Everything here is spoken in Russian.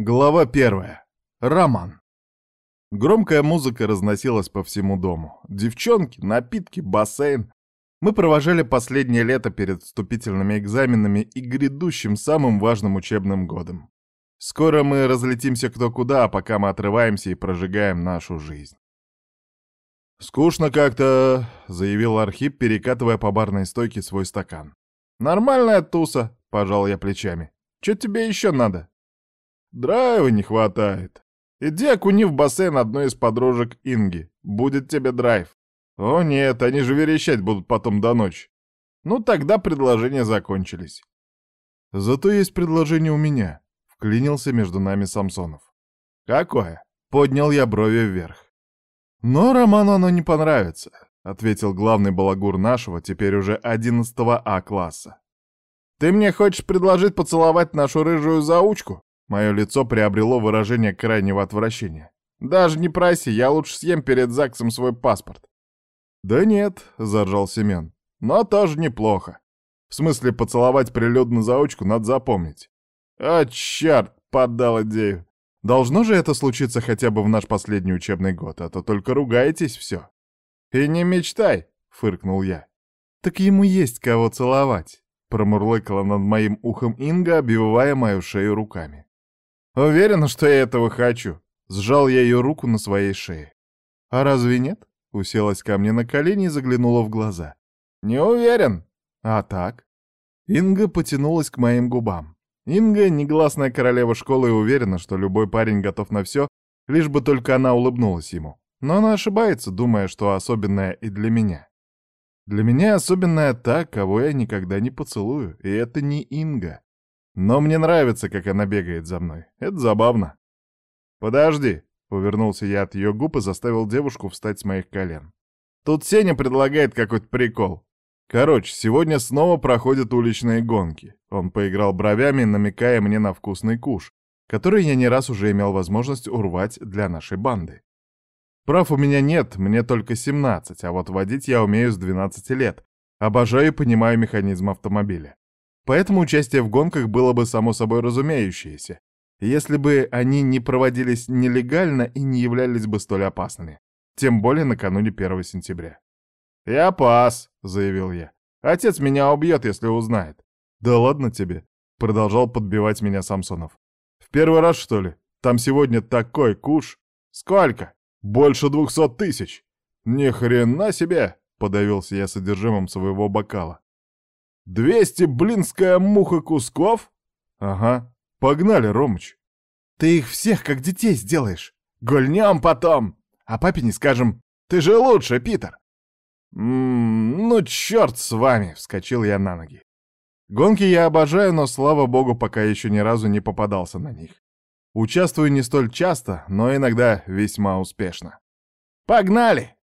Глава первая. Роман. Громкая музыка разносилась по всему дому. Девчонки, напитки, бассейн. Мы провожали последнее лето перед вступительными экзаменами и грядущим самым важным учебным годом. Скоро мы разлетимся кто куда, а пока мы отрываемся и прожигаем нашу жизнь. «Скучно как-то», — заявил Архип, перекатывая по барной стойке свой стакан. «Нормальная туса», — пожал я плечами. «Чё тебе еще надо?» «Драйва не хватает. Иди окуни в бассейн одной из подружек Инги. Будет тебе драйв». «О нет, они же верещать будут потом до ночи». Ну, тогда предложения закончились. «Зато есть предложение у меня», — вклинился между нами Самсонов. «Какое?» — поднял я брови вверх. «Но Роману оно не понравится», — ответил главный балагур нашего, теперь уже одиннадцатого А-класса. «Ты мне хочешь предложить поцеловать нашу рыжую заучку?» Мое лицо приобрело выражение крайнего отвращения. «Даже не проси, я лучше съем перед ЗАГСом свой паспорт». «Да нет», — заржал Семен, — «но тоже неплохо. В смысле, поцеловать прилюдно заучку надо запомнить». «А, черт, поддал идею. Должно же это случиться хотя бы в наш последний учебный год, а то только ругаетесь все». «И не мечтай», — фыркнул я. «Так ему есть кого целовать», — промурлыкала над моим ухом Инга, обвивая мою шею руками. «Уверена, что я этого хочу», — сжал я ее руку на своей шее. «А разве нет?» — уселась ко мне на колени и заглянула в глаза. «Не уверен». «А так?» Инга потянулась к моим губам. Инга — негласная королева школы и уверена, что любой парень готов на все, лишь бы только она улыбнулась ему. Но она ошибается, думая, что особенная и для меня. Для меня особенная та, кого я никогда не поцелую, и это не Инга. Но мне нравится, как она бегает за мной. Это забавно. «Подожди», — увернулся я от ее губ и заставил девушку встать с моих колен. «Тут Сеня предлагает какой-то прикол. Короче, сегодня снова проходят уличные гонки. Он поиграл бровями, намекая мне на вкусный куш, который я не раз уже имел возможность урвать для нашей банды. Прав у меня нет, мне только 17, а вот водить я умею с 12 лет. Обожаю и понимаю механизм автомобиля. Поэтому участие в гонках было бы само собой разумеющееся, если бы они не проводились нелегально и не являлись бы столь опасными. Тем более накануне 1 сентября. «Я пас», — заявил я. «Отец меня убьет, если узнает». «Да ладно тебе», — продолжал подбивать меня Самсонов. «В первый раз, что ли? Там сегодня такой куш». «Сколько?» «Больше двухсот тысяч!» «Ни хрена себе!» — подавился я содержимым своего бокала. «Двести блинская муха кусков?» «Ага. Погнали, Ромыч!» «Ты их всех как детей сделаешь! Гульнем потом! А папе не скажем, ты же лучше, Питер!» «Ммм, ну черт с вами!» — вскочил я на ноги. Гонки я обожаю, но, слава богу, пока еще ни разу не попадался на них. Участвую не столь часто, но иногда весьма успешно. «Погнали!»